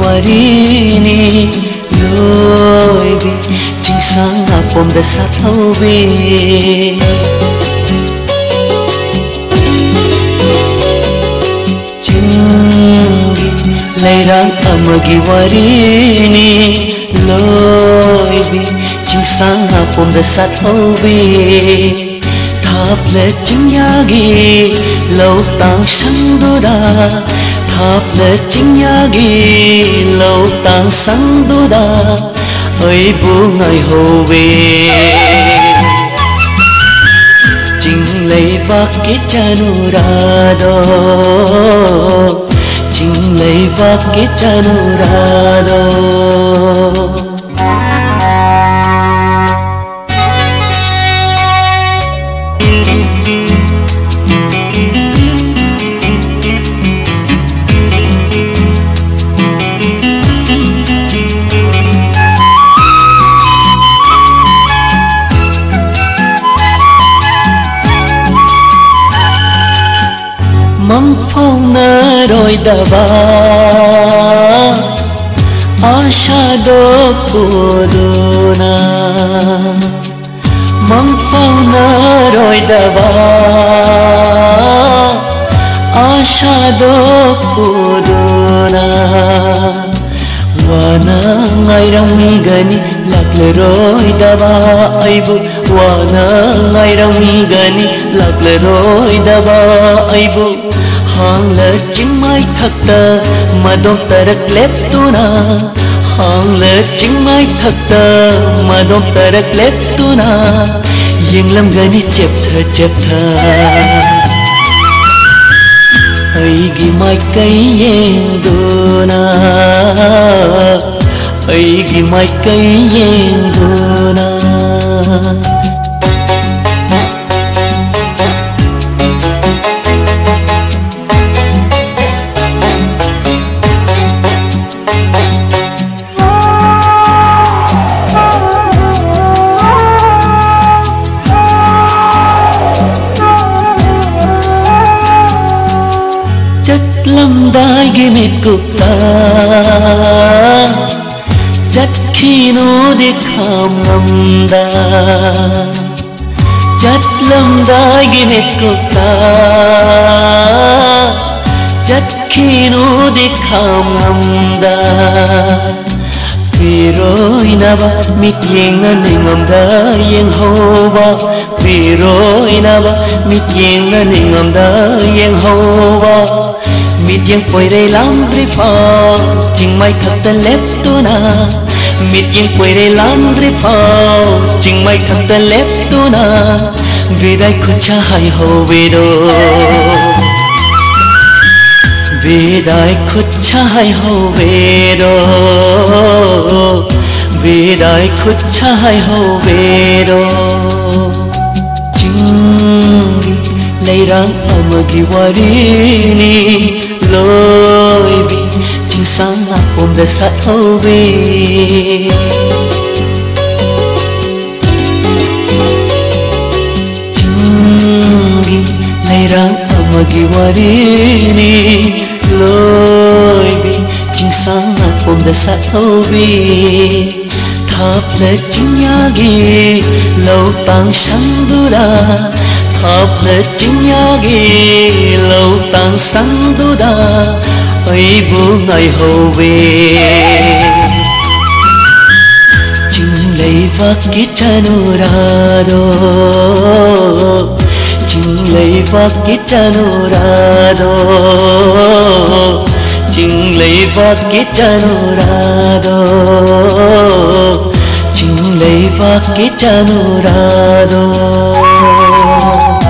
warini loibi jing sanga pom da sa thaubi jingi leirang amagi warini loibi jing sanga pom da sa thaubi tháp lệ chính nhà ghi lâu tăng sân đô đà tablet ghi lâu tang sang đà ơi bu ngày hồ về. Chính lấy vác cái cha nu ra đó, chính lấy vác cái cha nu ra đó. আম রই দবা। আশা দোনা মং পৌনা রই দাবা। আশা দোনা মাইরং গনি লগ্ন রই দবা দাবা ওয়ান মাইরং গনি লগ্ন রই দাবা আইব। chính mai thật tờ mà đom tờ đất lép tu na hàng lệ chính mai thật tờ mà đom tờ đất lép tu na riêng lâm gani chép thơ chép thơ ấy ghi mai cây yên đô na ấy ghi mai cây yên đô na cuộc ta. Chắc khi nó đi kham lâm đa chắc lâm đa ghi hết cuộc ta. Chắc khi nó đi kham lâm đa vì rồi na ba mít yên na ninh ngầm đa yên hô ba. Vì rồi na ba mít yên na ninh ngầm đa yên hô ba. Midyang poire lam rifa Ching mai thakta leptuna Midyang poire lam rifa Ching mai thakta leptuna Vidai khuncha hai ho vido Vidai khuncha hay ho vido Vidai khuncha hai ho vido Chingi Leirang amagi đi lối bi chung sáng là hôm đời sát thâu bi chung bi nay rằng thầm mà kỳ hoa đi đi. Lối bi chung sáng là hôm đời sát thâu bi tháp lên chung nhà ghi, lâu bằng sáng đu đà 앞에 진약이 lâu 산도다 의부 ngày hậu về 진레이바 기타노라도 진레이바 기타노라도 진레이바 기타노라도 진레이바 기타노라도 Oh.